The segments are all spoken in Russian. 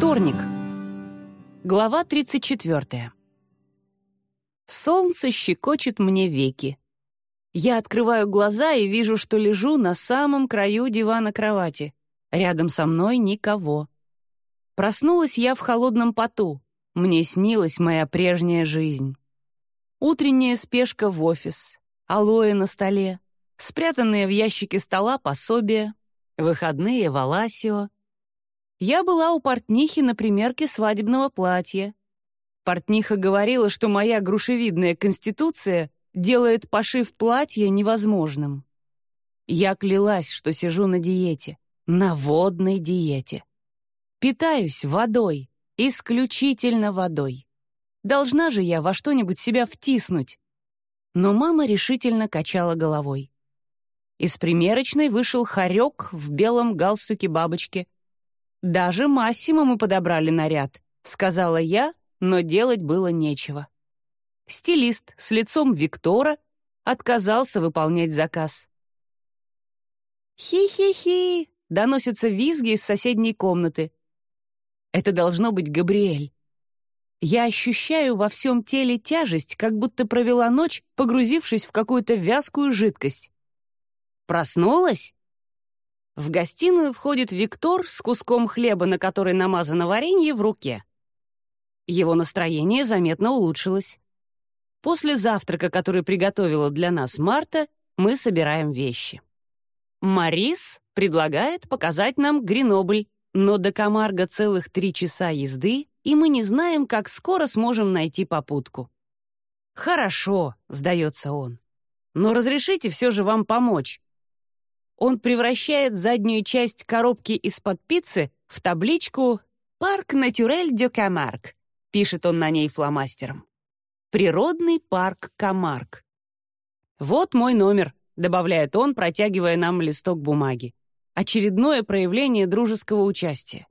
Вторник. Глава 34. Солнце щекочет мне веки. Я открываю глаза и вижу, что лежу на самом краю дивана кровати. Рядом со мной никого. Проснулась я в холодном поту. Мне снилась моя прежняя жизнь. Утренняя спешка в офис, алоэ на столе, спрятанные в ящике стола пособия, выходные в Аласио. Я была у портнихи на примерке свадебного платья. Портниха говорила, что моя грушевидная конституция делает пошив платья невозможным. Я клялась, что сижу на диете, на водной диете. Питаюсь водой, исключительно водой. Должна же я во что-нибудь себя втиснуть. Но мама решительно качала головой. Из примерочной вышел хорек в белом галстуке бабочки. «Даже Массимо мы подобрали наряд», — сказала я, но делать было нечего. Стилист с лицом Виктора отказался выполнять заказ. «Хи-хи-хи!» — доносятся визги из соседней комнаты. Это должно быть Габриэль. Я ощущаю во всем теле тяжесть, как будто провела ночь, погрузившись в какую-то вязкую жидкость. Проснулась? В гостиную входит Виктор с куском хлеба, на который намазано варенье, в руке. Его настроение заметно улучшилось. После завтрака, который приготовила для нас Марта, мы собираем вещи. Марис предлагает показать нам Гренобль, но до Камарга целых три часа езды, и мы не знаем, как скоро сможем найти попутку. «Хорошо», — сдается он. «Но разрешите все же вам помочь». Он превращает заднюю часть коробки из-под пиццы в табличку «Парк Натюрель де Камарк», — пишет он на ней фломастером. «Природный парк Камарк». «Вот мой номер», — добавляет он, протягивая нам листок бумаги. Очередное проявление дружеского участия.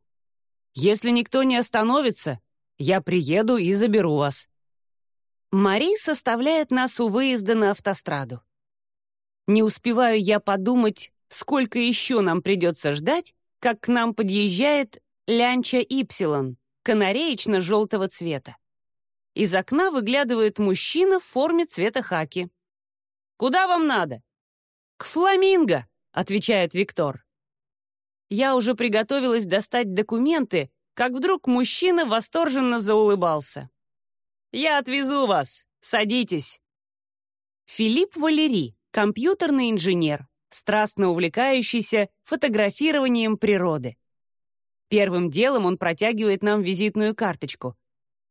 Если никто не остановится, я приеду и заберу вас». Мари составляет нас у выезда на автостраду. Не успеваю я подумать, сколько еще нам придется ждать, как к нам подъезжает Лянча Ипсилон, канареечно-желтого цвета. Из окна выглядывает мужчина в форме цвета хаки. «Куда вам надо?» «К фламинго», — отвечает Виктор. Я уже приготовилась достать документы, как вдруг мужчина восторженно заулыбался. «Я отвезу вас. Садитесь». Филипп Валери, компьютерный инженер, страстно увлекающийся фотографированием природы. Первым делом он протягивает нам визитную карточку.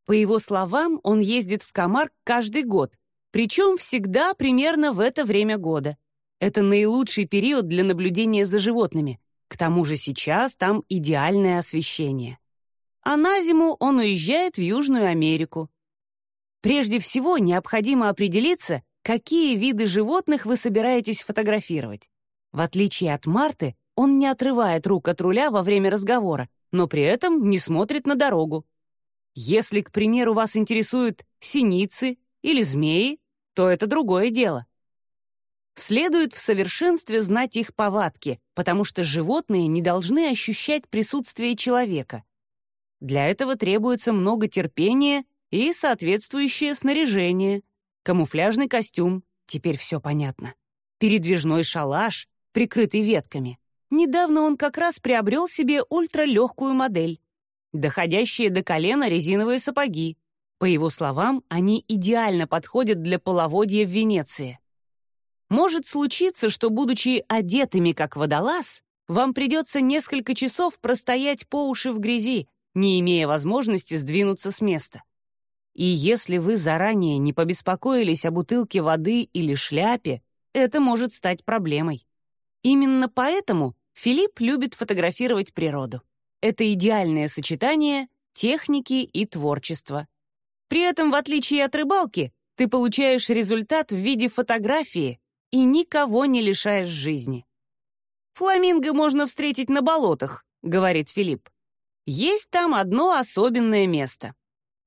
По его словам, он ездит в Камар каждый год, причем всегда примерно в это время года. Это наилучший период для наблюдения за животными. К тому же сейчас там идеальное освещение. А на зиму он уезжает в Южную Америку. Прежде всего, необходимо определиться, какие виды животных вы собираетесь фотографировать. В отличие от Марты, он не отрывает рук от руля во время разговора, но при этом не смотрит на дорогу. Если, к примеру, вас интересуют синицы или змеи, то это другое дело. Следует в совершенстве знать их повадки, потому что животные не должны ощущать присутствие человека. Для этого требуется много терпения и соответствующее снаряжение. Камуфляжный костюм, теперь все понятно. Передвижной шалаш, прикрытый ветками. Недавно он как раз приобрел себе ультралегкую модель. Доходящие до колена резиновые сапоги. По его словам, они идеально подходят для половодья в Венеции. Может случиться, что, будучи одетыми как водолаз, вам придется несколько часов простоять по уши в грязи, не имея возможности сдвинуться с места. И если вы заранее не побеспокоились о бутылке воды или шляпе, это может стать проблемой. Именно поэтому Филипп любит фотографировать природу. Это идеальное сочетание техники и творчества. При этом, в отличие от рыбалки, ты получаешь результат в виде фотографии, и никого не лишаешь жизни. «Фламинго можно встретить на болотах», — говорит Филипп. «Есть там одно особенное место.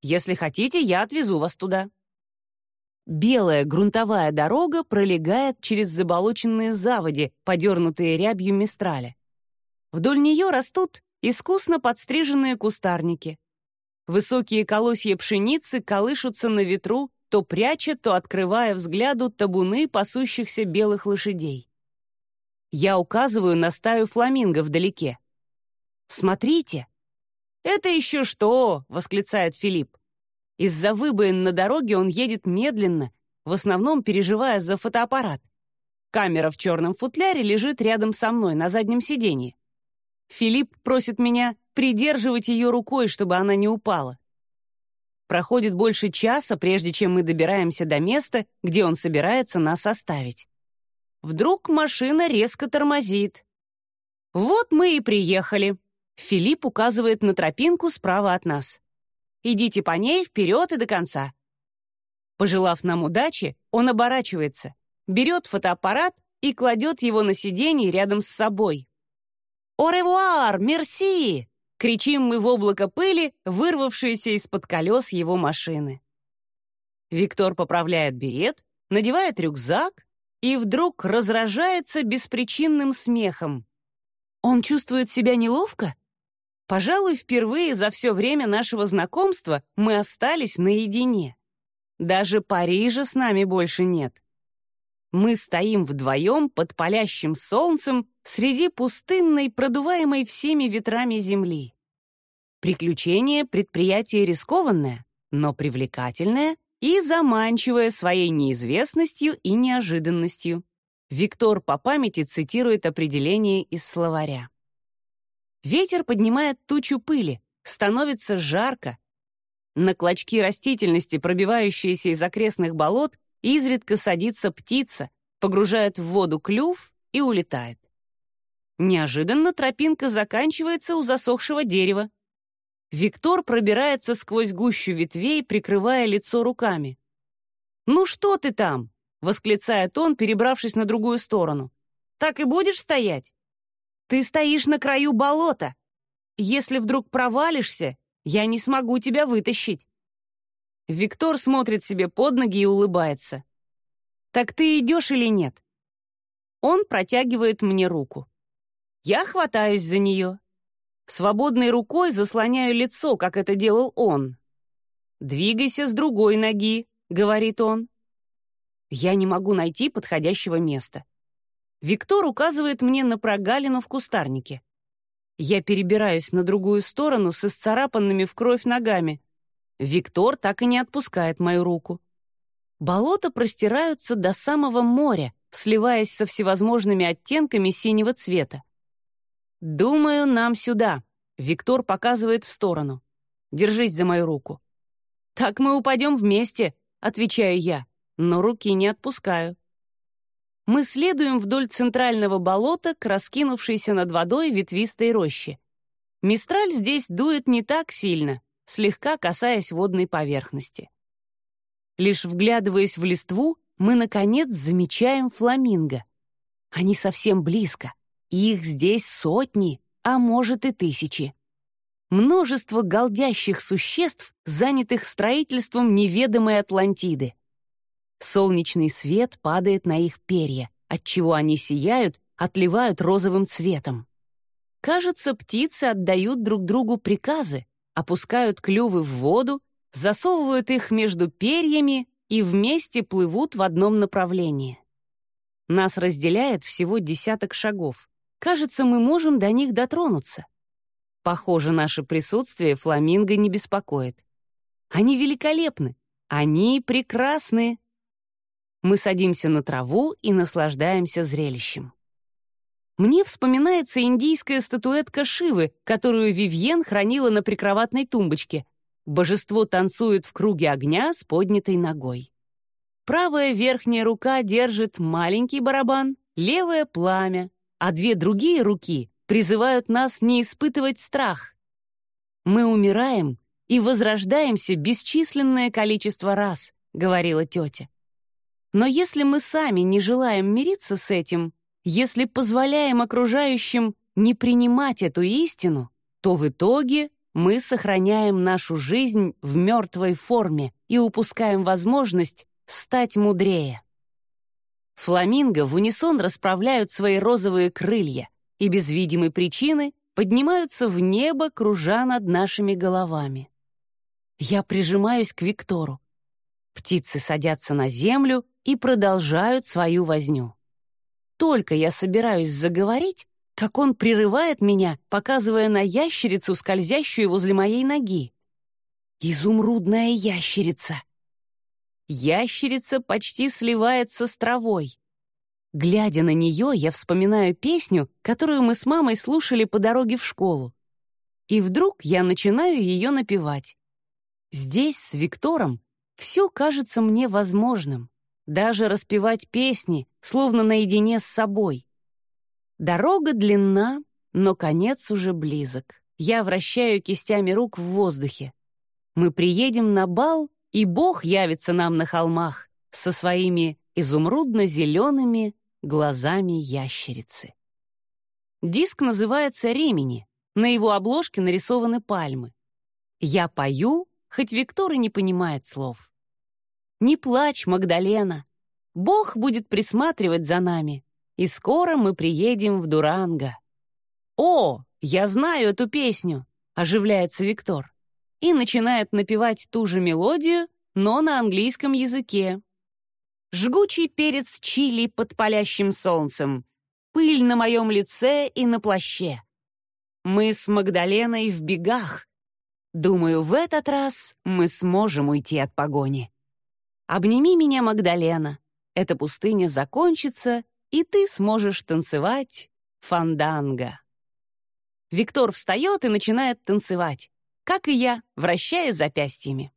Если хотите, я отвезу вас туда». Белая грунтовая дорога пролегает через заболоченные заводи, подернутые рябью мистраля. Вдоль нее растут искусно подстриженные кустарники. Высокие колосья пшеницы колышутся на ветру, то пряча, то открывая взгляду табуны пасущихся белых лошадей. Я указываю на стаю фламинго вдалеке. «Смотрите!» «Это еще что?» — восклицает Филипп. Из-за выбоин на дороге он едет медленно, в основном переживая за фотоаппарат. Камера в черном футляре лежит рядом со мной на заднем сиденье. Филипп просит меня придерживать ее рукой, чтобы она не упала. Проходит больше часа, прежде чем мы добираемся до места, где он собирается нас оставить. Вдруг машина резко тормозит. «Вот мы и приехали», — Филипп указывает на тропинку справа от нас. «Идите по ней вперед и до конца». Пожелав нам удачи, он оборачивается, берет фотоаппарат и кладет его на сиденье рядом с собой. «О ревуар! Мерси!» — кричим мы в облако пыли, вырвавшееся из-под колес его машины. Виктор поправляет берет, надевает рюкзак и вдруг разражается беспричинным смехом. Он чувствует себя неловко? Пожалуй, впервые за все время нашего знакомства мы остались наедине. Даже Парижа с нами больше нет. Мы стоим вдвоем под палящим солнцем среди пустынной, продуваемой всеми ветрами земли. Приключение — предприятие рискованное, но привлекательное и заманчивое своей неизвестностью и неожиданностью. Виктор по памяти цитирует определение из словаря. Ветер поднимает тучу пыли, становится жарко. На клочки растительности, пробивающиеся из окрестных болот, Изредка садится птица, погружает в воду клюв и улетает. Неожиданно тропинка заканчивается у засохшего дерева. Виктор пробирается сквозь гущу ветвей, прикрывая лицо руками. «Ну что ты там?» — восклицает он, перебравшись на другую сторону. «Так и будешь стоять? Ты стоишь на краю болота. Если вдруг провалишься, я не смогу тебя вытащить. Виктор смотрит себе под ноги и улыбается. «Так ты идешь или нет?» Он протягивает мне руку. Я хватаюсь за нее. Свободной рукой заслоняю лицо, как это делал он. «Двигайся с другой ноги», — говорит он. Я не могу найти подходящего места. Виктор указывает мне на прогалину в кустарнике. Я перебираюсь на другую сторону с исцарапанными в кровь ногами, Виктор так и не отпускает мою руку. Болота простираются до самого моря, сливаясь со всевозможными оттенками синего цвета. «Думаю, нам сюда», — Виктор показывает в сторону. «Держись за мою руку». «Так мы упадем вместе», — отвечаю я, но руки не отпускаю. Мы следуем вдоль центрального болота к раскинувшейся над водой ветвистой роще. Мистраль здесь дует не так сильно, слегка касаясь водной поверхности. Лишь вглядываясь в листву, мы, наконец, замечаем фламинго. Они совсем близко, и их здесь сотни, а может и тысячи. Множество голдящих существ, занятых строительством неведомой Атлантиды. Солнечный свет падает на их перья, отчего они сияют, отливают розовым цветом. Кажется, птицы отдают друг другу приказы, опускают клювы в воду, засовывают их между перьями и вместе плывут в одном направлении. Нас разделяет всего десяток шагов. Кажется, мы можем до них дотронуться. Похоже, наше присутствие фламинго не беспокоит. Они великолепны, они прекрасны. Мы садимся на траву и наслаждаемся зрелищем. Мне вспоминается индийская статуэтка Шивы, которую Вивьен хранила на прикроватной тумбочке. Божество танцует в круге огня с поднятой ногой. Правая верхняя рука держит маленький барабан, левое — пламя, а две другие руки призывают нас не испытывать страх. «Мы умираем и возрождаемся бесчисленное количество раз», — говорила тетя. Но если мы сами не желаем мириться с этим, если позволяем окружающим не принимать эту истину, то в итоге мы сохраняем нашу жизнь в мертвой форме и упускаем возможность стать мудрее. Фламинго в унисон расправляют свои розовые крылья и без видимой причины поднимаются в небо, кружа над нашими головами. Я прижимаюсь к Виктору. Птицы садятся на землю и продолжают свою возню. Только я собираюсь заговорить, как он прерывает меня, показывая на ящерицу, скользящую возле моей ноги. Изумрудная ящерица. Ящерица почти сливается с травой. Глядя на нее, я вспоминаю песню, которую мы с мамой слушали по дороге в школу. И вдруг я начинаю ее напевать. Здесь, с Виктором, все кажется мне возможным. Даже распевать песни, словно наедине с собой. Дорога длинна, но конец уже близок. Я вращаю кистями рук в воздухе. Мы приедем на бал, и Бог явится нам на холмах со своими изумрудно-зелеными глазами ящерицы. Диск называется «Ремени». На его обложке нарисованы пальмы. Я пою, хоть Виктор и не понимает слов. «Не плачь, Магдалена. Бог будет присматривать за нами, и скоро мы приедем в Дуранго». «О, я знаю эту песню!» — оживляется Виктор и начинает напевать ту же мелодию, но на английском языке. Жгучий перец чили под палящим солнцем, пыль на моем лице и на плаще. Мы с Магдаленой в бегах. Думаю, в этот раз мы сможем уйти от погони. Обними меня, Магдалена. Эта пустыня закончится, и ты сможешь танцевать фанданго. Виктор встает и начинает танцевать, как и я, вращая запястьями.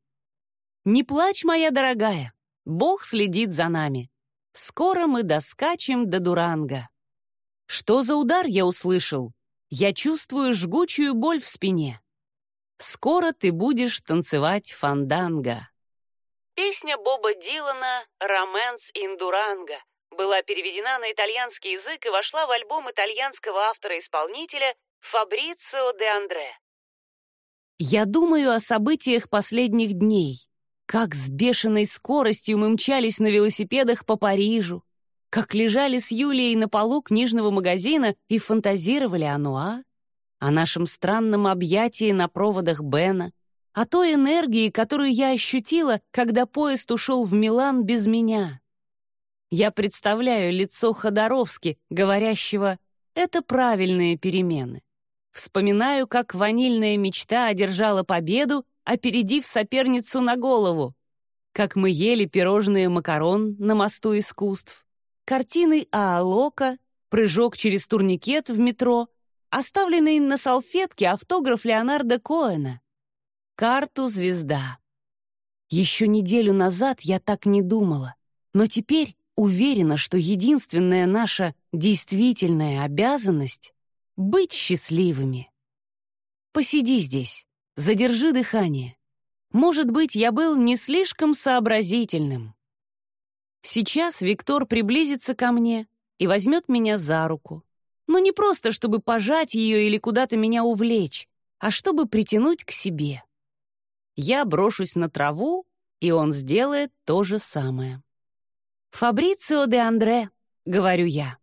«Не плачь, моя дорогая, Бог следит за нами. Скоро мы доскачем до Дуранга. Что за удар я услышал? Я чувствую жгучую боль в спине. Скоро ты будешь танцевать фанданго. Песня Боба Дилана «Роменс ин Дуранго» была переведена на итальянский язык и вошла в альбом итальянского автора-исполнителя Фабрицио де Андре. Я думаю о событиях последних дней, как с бешеной скоростью мы мчались на велосипедах по Парижу, как лежали с Юлией на полу книжного магазина и фантазировали о Нуа, о нашем странном объятии на проводах Бена, о той энергии, которую я ощутила, когда поезд ушел в Милан без меня. Я представляю лицо Ходоровски, говорящего «это правильные перемены». Вспоминаю, как ванильная мечта одержала победу опередив соперницу на голову. Как мы ели пирожные макарон на мосту искусств. Картины Аалока, прыжок через турникет в метро, оставленный на салфетке автограф Леонардо Коэна. Карту «Звезда». Еще неделю назад я так не думала, но теперь уверена, что единственная наша действительная обязанность — быть счастливыми. Посиди здесь, Задержи дыхание. Может быть, я был не слишком сообразительным. Сейчас Виктор приблизится ко мне и возьмет меня за руку. Но не просто, чтобы пожать ее или куда-то меня увлечь, а чтобы притянуть к себе. Я брошусь на траву, и он сделает то же самое. «Фабрицио де Андре», — говорю я.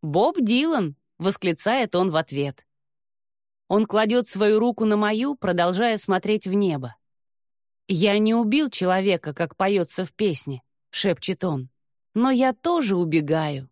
«Боб Дилан», — восклицает он в ответ. Он кладет свою руку на мою, продолжая смотреть в небо. «Я не убил человека, как поется в песне», — шепчет он. «Но я тоже убегаю.